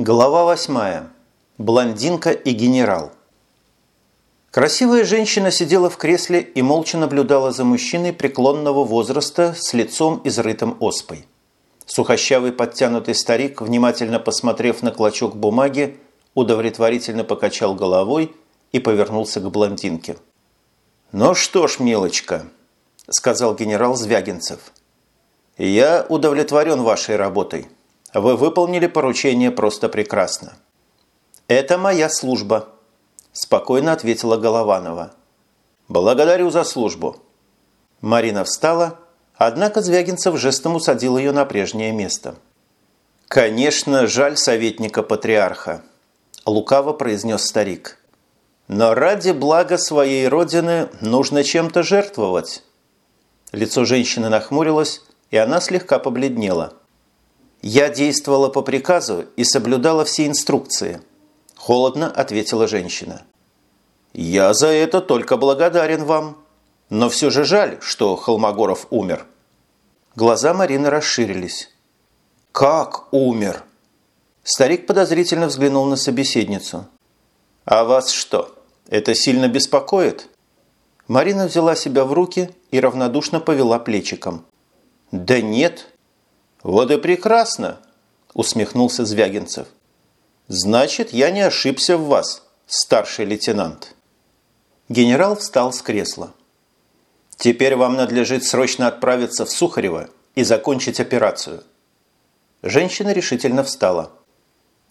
Глава восьмая. Блондинка и генерал. Красивая женщина сидела в кресле и молча наблюдала за мужчиной преклонного возраста с лицом изрытым оспой. Сухощавый подтянутый старик, внимательно посмотрев на клочок бумаги, удовлетворительно покачал головой и повернулся к блондинке. «Ну что ж, милочка», – сказал генерал Звягинцев, – «я удовлетворен вашей работой». Вы выполнили поручение просто прекрасно. Это моя служба, спокойно ответила Голованова. Благодарю за службу. Марина встала, однако Звягинцев жестом усадил ее на прежнее место. «Конечно, жаль советника патриарха», – лукаво произнес старик. «Но ради блага своей родины нужно чем-то жертвовать». Лицо женщины нахмурилось, и она слегка побледнела – «Я действовала по приказу и соблюдала все инструкции», – холодно ответила женщина. «Я за это только благодарен вам. Но все же жаль, что Холмогоров умер». Глаза Марины расширились. «Как умер?» Старик подозрительно взглянул на собеседницу. «А вас что, это сильно беспокоит?» Марина взяла себя в руки и равнодушно повела плечиком. «Да нет, «Вот и прекрасно!» – усмехнулся Звягинцев. «Значит, я не ошибся в вас, старший лейтенант». Генерал встал с кресла. «Теперь вам надлежит срочно отправиться в Сухарево и закончить операцию». Женщина решительно встала.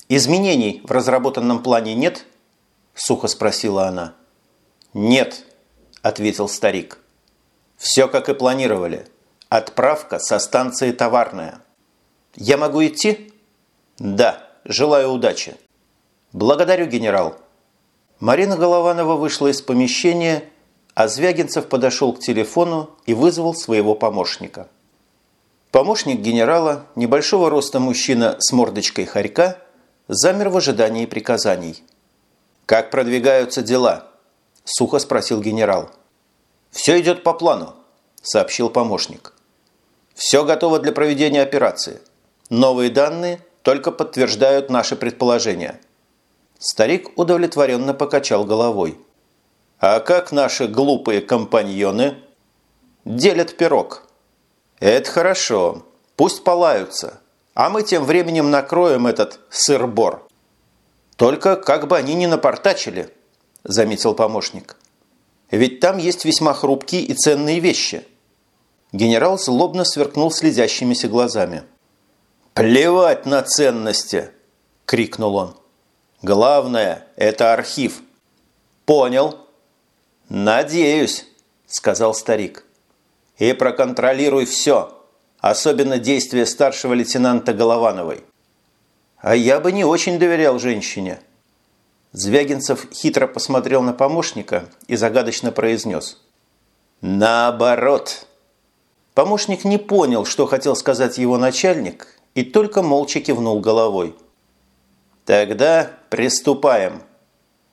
«Изменений в разработанном плане нет?» – сухо спросила она. «Нет», – ответил старик. «Все, как и планировали. Отправка со станции «Товарная». Я могу идти? Да, желаю удачи. Благодарю, генерал. Марина Голованова вышла из помещения, а Звягинцев подошел к телефону и вызвал своего помощника. Помощник генерала, небольшого роста мужчина с мордочкой хорька, замер в ожидании приказаний. «Как продвигаются дела?» – сухо спросил генерал. «Все идет по плану», – сообщил помощник. Все готово для проведения операции. Новые данные только подтверждают наши предположения. Старик удовлетворенно покачал головой. А как наши глупые компаньоны? Делят пирог. Это хорошо. Пусть полаются. А мы тем временем накроем этот сыр-бор. Только как бы они не напортачили, заметил помощник. Ведь там есть весьма хрупкие и ценные вещи – Генерал злобно сверкнул слезящимися глазами. «Плевать на ценности!» – крикнул он. «Главное – это архив». «Понял». «Надеюсь», – сказал старик. «И проконтролируй все, особенно действия старшего лейтенанта Головановой». «А я бы не очень доверял женщине». Звягинцев хитро посмотрел на помощника и загадочно произнес. «Наоборот». Помощник не понял, что хотел сказать его начальник, и только молча кивнул головой. «Тогда приступаем».